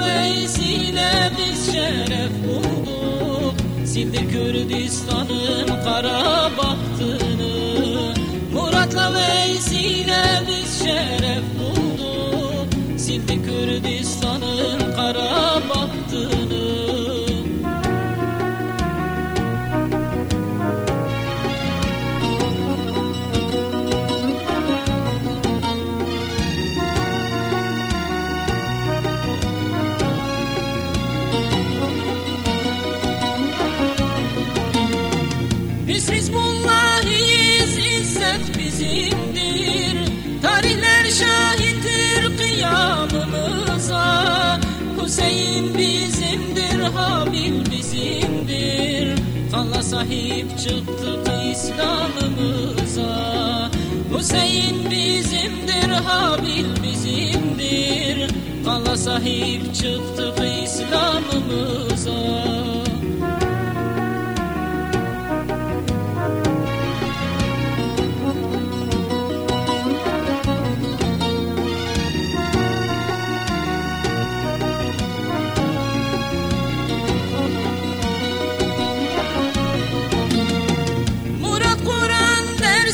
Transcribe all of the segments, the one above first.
Veysi'yle biz şeref bulduk Sildi Kürdistan'ın kara bahtını. Murat'la Veysi'yle biz şeref bulduk Sildi Kürdistan'ın kara bahtını Hüseyin bizimdir, Habil bizimdir. Kanla sahip çıktık İslam'ımıza. Hüseyin bizimdir, Habil bizimdir. Kanla sahip çıktık İslam'ımıza.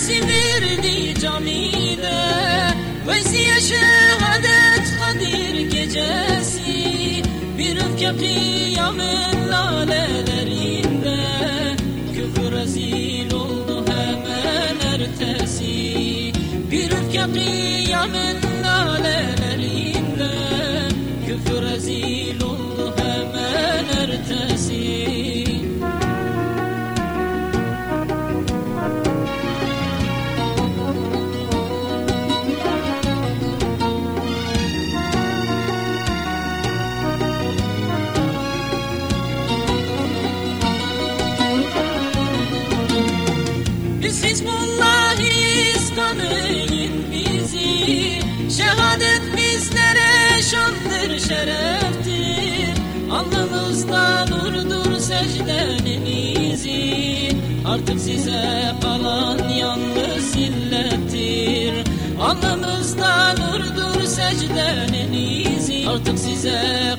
Verdi camide. Veysiye şehadet Kadir gecesi. Bir öfke kıyamın lalelerinde. Küfür rezil oldu hemen ertesi. Bir öfke kıyamın lalelerinde. Küfür rezil oldu Biz Hizbullah'ız tanıyın bizi. Şehadet bizlere şandır şereftir. Alnımızda nurdur secdenin izi Artık size kalan yalnız illettir Alnımızda nurdur secdenin izi Artık size